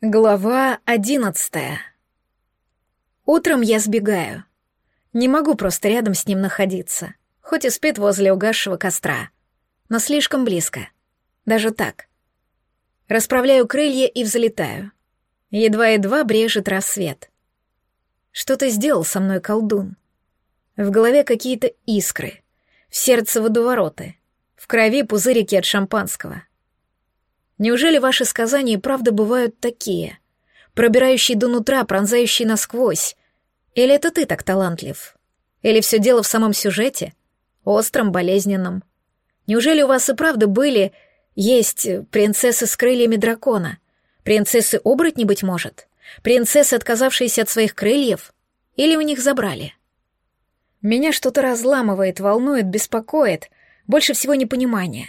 Глава одиннадцатая. Утром я сбегаю. Не могу просто рядом с ним находиться, хоть и спит возле угасшего костра. Но слишком близко. Даже так. Расправляю крылья и взлетаю. Едва-едва брежет рассвет. Что-то сделал со мной колдун. В голове какие-то искры, в сердце водовороты, в крови пузырики от шампанского. Неужели ваши сказания и правда бывают такие? Пробирающие до нутра, пронзающие насквозь? Или это ты так талантлив? Или все дело в самом сюжете? Остром, болезненном? Неужели у вас и правда были, есть принцессы с крыльями дракона? Принцессы-оборотни, быть может? Принцессы, отказавшиеся от своих крыльев? Или у них забрали? Меня что-то разламывает, волнует, беспокоит. Больше всего непонимание.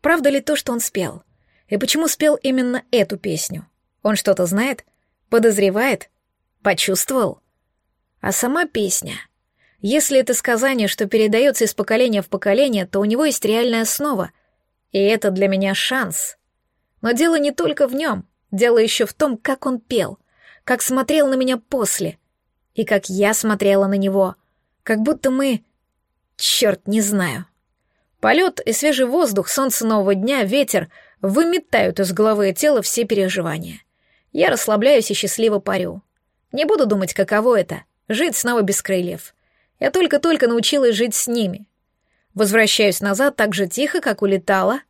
Правда ли то, что он спел? — и почему спел именно эту песню? Он что-то знает? Подозревает? Почувствовал? А сама песня? Если это сказание, что передается из поколения в поколение, то у него есть реальная основа. И это для меня шанс. Но дело не только в нем. Дело еще в том, как он пел, как смотрел на меня после, и как я смотрела на него. Как будто мы... Черт, не знаю. Полет и свежий воздух, солнце нового дня, ветер — выметают из головы и тела все переживания. Я расслабляюсь и счастливо парю. Не буду думать, каково это — жить снова без крыльев. Я только-только научилась жить с ними. Возвращаюсь назад так же тихо, как улетала.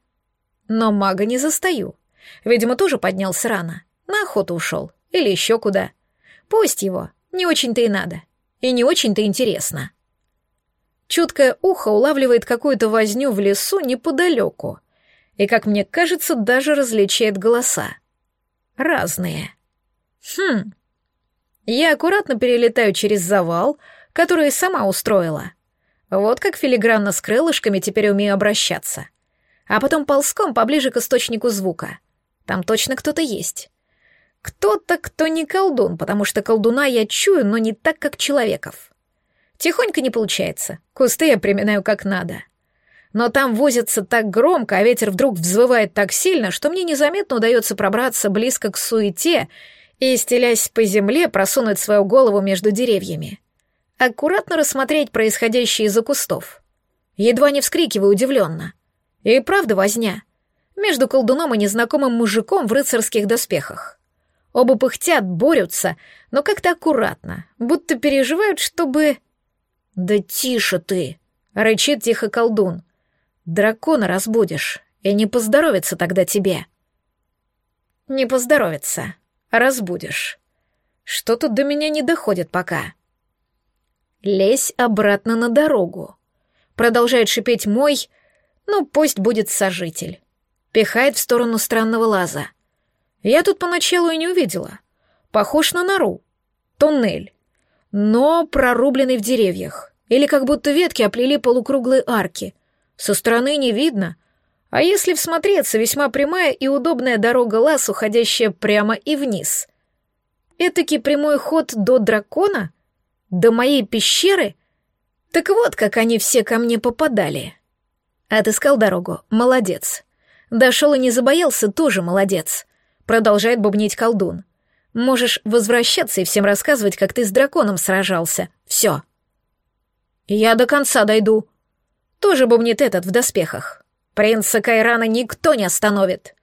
Но мага не застаю. Видимо, тоже поднялся рано. На охоту ушел. Или еще куда. Пусть его. Не очень-то и надо. И не очень-то интересно. Чуткое ухо улавливает какую-то возню в лесу неподалеку — и, как мне кажется, даже различает голоса. Разные. Хм. Я аккуратно перелетаю через завал, который сама устроила. Вот как филигранно с крылышками теперь умею обращаться. А потом ползком поближе к источнику звука. Там точно кто-то есть. Кто-то, кто не колдун, потому что колдуна я чую, но не так, как человеков. Тихонько не получается. Кусты я приминаю как надо но там возятся так громко, а ветер вдруг взвывает так сильно, что мне незаметно удается пробраться близко к суете и, стелясь по земле, просунуть свою голову между деревьями. Аккуратно рассмотреть происходящее из-за кустов. Едва не вскрикиваю удивленно. И правда возня. Между колдуном и незнакомым мужиком в рыцарских доспехах. Оба пыхтят, борются, но как-то аккуратно, будто переживают, чтобы... «Да тише ты!» — рычит тихо колдун. Дракона разбудишь, и не поздоровится тогда тебе. Не поздоровится, разбудишь. Что тут до меня не доходит пока. Лезь обратно на дорогу. Продолжает шипеть мой, ну пусть будет сожитель. Пихает в сторону странного лаза. Я тут поначалу и не увидела. Похож на нору. Туннель. Но прорубленный в деревьях. Или как будто ветки оплели полукруглые арки — со стороны не видно, а если всмотреться, весьма прямая и удобная дорога лаз, уходящая прямо и вниз. Этакий прямой ход до дракона? До моей пещеры? Так вот, как они все ко мне попадали. Отыскал дорогу, молодец. Дошел и не забоялся, тоже молодец. Продолжает бубнить колдун. Можешь возвращаться и всем рассказывать, как ты с драконом сражался. Все. Я до конца дойду, тоже бубнит этот в доспехах. Принца Кайрана никто не остановит.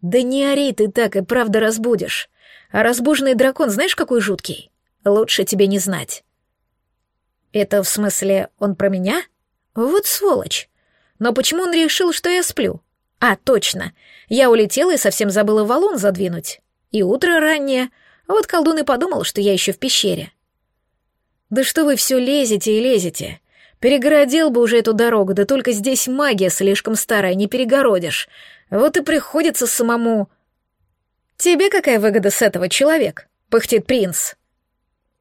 Да не ори ты так и правда разбудишь. А разбуженный дракон знаешь, какой жуткий? Лучше тебе не знать. Это в смысле он про меня? Вот сволочь. Но почему он решил, что я сплю? А, точно. Я улетела и совсем забыла валун задвинуть. И утро раннее. Вот колдун и подумал, что я еще в пещере. Да что вы все лезете и лезете? Перегородил бы уже эту дорогу, да только здесь магия слишком старая, не перегородишь. Вот и приходится самому... Тебе какая выгода с этого, человек? Пыхтит принц.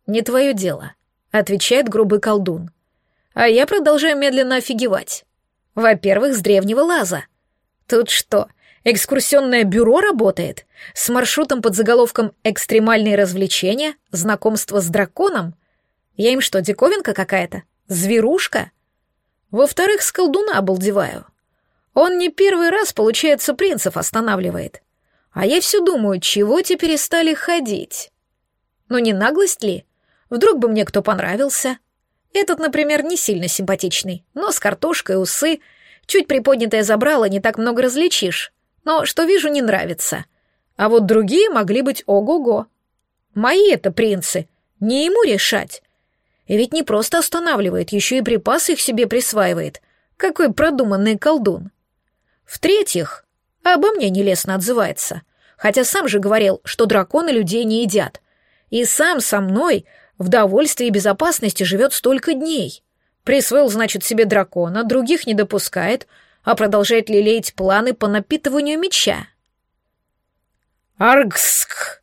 Не твое дело, отвечает грубый колдун. А я продолжаю медленно офигевать. Во-первых, с древнего лаза. Тут что, экскурсионное бюро работает? С маршрутом под заголовком «Экстремальные развлечения», «Знакомство с драконом»? Я им что, диковинка какая-то? Зверушка? Во-вторых, с колдуна обалдеваю. Он не первый раз, получается, принцев останавливает. А я все думаю, чего те перестали ходить? Ну не наглость ли? Вдруг бы мне кто понравился? Этот, например, не сильно симпатичный, но с картошкой, усы, чуть приподнятое забрало, не так много различишь. Но, что вижу, не нравится. А вот другие могли быть ого-го. Мои это принцы, не ему решать. И ведь не просто останавливает, еще и припасы их себе присваивает. Какой продуманный колдун. В-третьих, обо мне нелестно отзывается. Хотя сам же говорил, что драконы людей не едят. И сам со мной в довольстве и безопасности живет столько дней. Присвоил, значит, себе дракона, других не допускает, а продолжает лелеять планы по напитыванию меча. «Аргск!»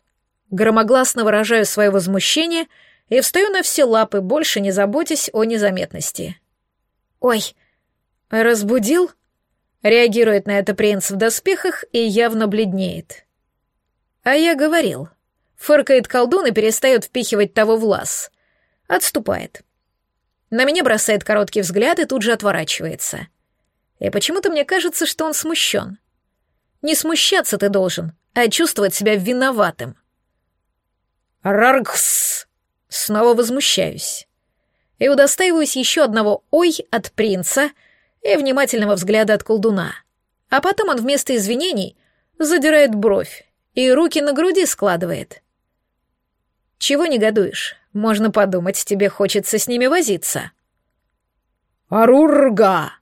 Громогласно выражаю свое возмущение и встаю на все лапы, больше не заботясь о незаметности. «Ой, разбудил?» Реагирует на это принц в доспехах и явно бледнеет. А я говорил. Фыркает колдун и перестает впихивать того в лаз. Отступает. На меня бросает короткий взгляд и тут же отворачивается. И почему-то мне кажется, что он смущен. Не смущаться ты должен, а чувствовать себя виноватым. Раргс! Снова возмущаюсь. И удостаиваюсь еще одного «ой» от принца — и внимательного взгляда от колдуна. А потом он вместо извинений задирает бровь и руки на груди складывает. «Чего негодуешь? Можно подумать, тебе хочется с ними возиться». «Арурга!»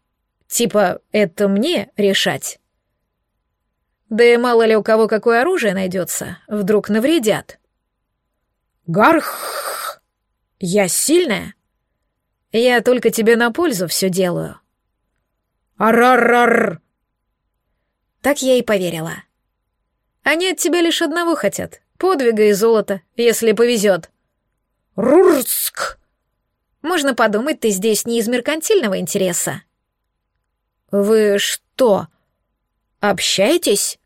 Типа, это мне решать. Да и мало ли у кого какое оружие найдется, вдруг навредят. Гарх! Я сильная? Я только тебе на пользу все делаю. Арарар! Так я и поверила. Они от тебя лишь одного хотят — подвига и золота, если повезет. Рурск! Можно подумать, ты здесь не из меркантильного интереса. Вы что, общаетесь?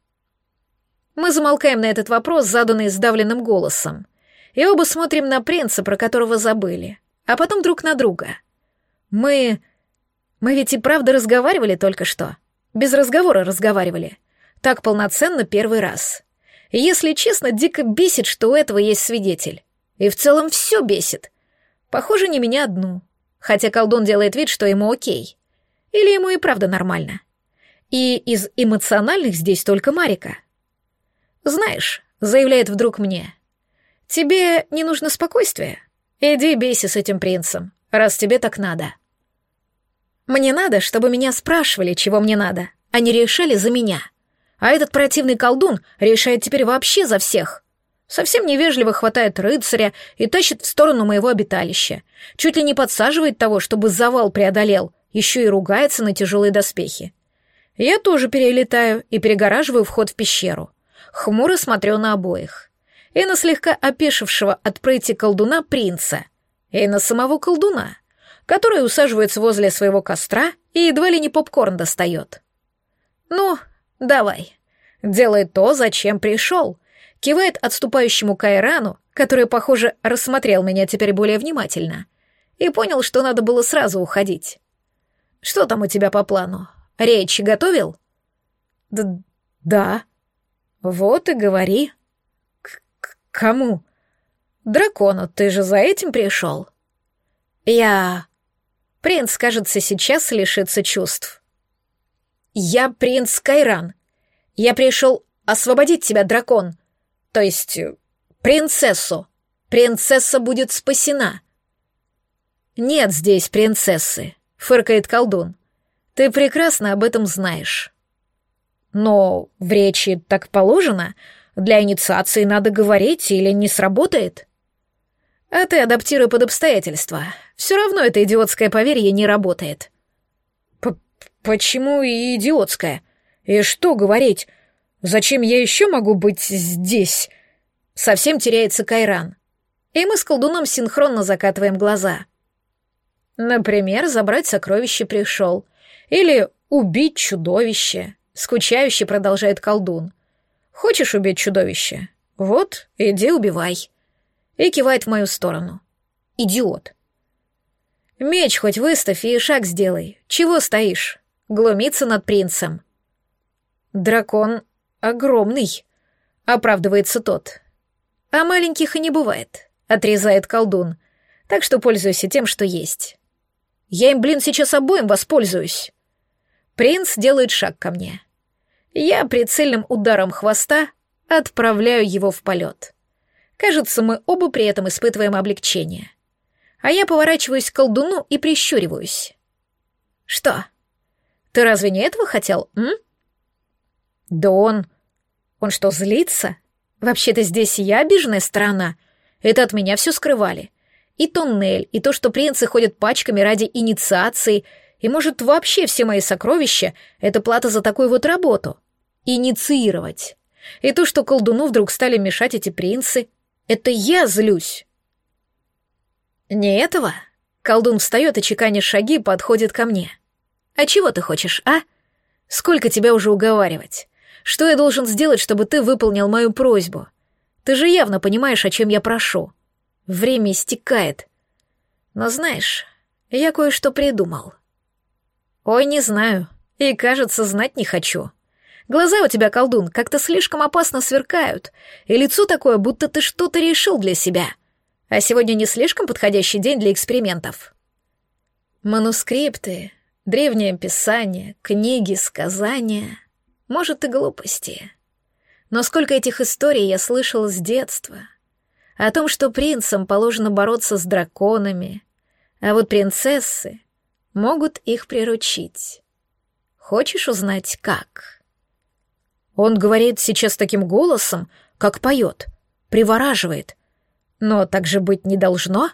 Мы замолкаем на этот вопрос, заданный сдавленным голосом, и оба смотрим на принца, про которого забыли, а потом друг на друга. Мы мы ведь и правда разговаривали только что. Без разговора разговаривали. Так полноценно первый раз. И если честно, дико бесит, что у этого есть свидетель. И в целом все бесит. Похоже, не меня одну. Хотя колдун делает вид, что ему окей. Или ему и правда нормально. И из эмоциональных здесь только Марика. «Знаешь», — заявляет вдруг мне, — «тебе не нужно спокойствие? Иди бейся с этим принцем, раз тебе так надо». Мне надо, чтобы меня спрашивали, чего мне надо, а не решали за меня. А этот противный колдун решает теперь вообще за всех. Совсем невежливо хватает рыцаря и тащит в сторону моего обиталища. Чуть ли не подсаживает того, чтобы завал преодолел, еще и ругается на тяжелые доспехи. Я тоже перелетаю и перегораживаю вход в пещеру. Хмуро смотрю на обоих. И на слегка опешившего от прыти колдуна принца, и на самого колдуна который усаживается возле своего костра и едва ли не попкорн достает. «Ну, давай. Делай то, зачем пришел», — кивает отступающему Кайрану, который, похоже, рассмотрел меня теперь более внимательно, и понял, что надо было сразу уходить. «Что там у тебя по плану? Речь готовил?» Д «Да». «Вот и говори». Кому?» «Дракону, ты же за этим пришел?» «Я...» Принц, кажется, сейчас лишится чувств. «Я принц Кайран. Я пришел освободить тебя, дракон. То есть, э, принцессу. Принцесса будет спасена». «Нет здесь принцессы», — фыркает колдун. «Ты прекрасно об этом знаешь». «Но в речи так положено. Для инициации надо говорить или не сработает?» А ты адаптируй под обстоятельства. Все равно это идиотское поверье не работает. П Почему идиотское? И что говорить? Зачем я еще могу быть здесь? Совсем теряется Кайран. И мы с колдуном синхронно закатываем глаза. Например, забрать сокровище пришел. Или убить чудовище. Скучающе продолжает колдун. Хочешь убить чудовище? Вот, иди убивай и кивает в мою сторону. Идиот. Меч хоть выставь и шаг сделай. Чего стоишь? Глумиться над принцем. Дракон огромный. оправдывается тот. А маленьких и не бывает, отрезает колдун. Так что пользуйся тем, что есть. Я им, блин, сейчас обоим воспользуюсь. Принц делает шаг ко мне. Я прицельным ударом хвоста отправляю его в полет. Кажется, мы оба при этом испытываем облегчение. А я поворачиваюсь к колдуну и прищуриваюсь. «Что? Ты разве не этого хотел, м?» «Да он... Он что, злится? Вообще-то здесь я обиженная сторона. Это от меня все скрывали. И туннель, и то, что принцы ходят пачками ради инициации, и, может, вообще все мои сокровища — это плата за такую вот работу. Инициировать. И то, что колдуну вдруг стали мешать эти принцы, это я злюсь. Не этого? Колдун встает и, чеканя шаги, подходит ко мне. А чего ты хочешь, а? Сколько тебя уже уговаривать? Что я должен сделать, чтобы ты выполнил мою просьбу? Ты же явно понимаешь, о чем я прошу. Время истекает. Но знаешь, я кое-что придумал. Ой, не знаю. И, кажется, знать не хочу. Глаза у тебя, колдун, как-то слишком опасно сверкают, и лицо такое, будто ты что-то решил для себя. А сегодня не слишком подходящий день для экспериментов. Манускрипты, древнее писание, книги, сказания, может и глупости. Но сколько этих историй я слышала с детства. О том, что принцам положено бороться с драконами, а вот принцессы могут их приручить. Хочешь узнать, как?» Он говорит сейчас таким голосом, как поет, привораживает. Но так же быть не должно.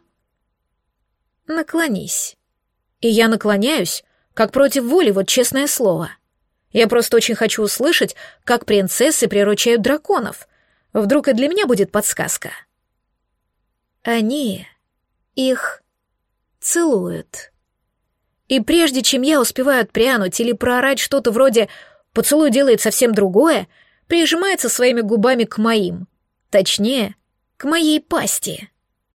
Наклонись. И я наклоняюсь, как против воли, вот честное слово. Я просто очень хочу услышать, как принцессы приручают драконов. Вдруг и для меня будет подсказка. Они их целуют. И прежде чем я успеваю отпрянуть или проорать что-то вроде Поцелуй делает совсем другое, прижимается своими губами к моим. Точнее, к моей пасти.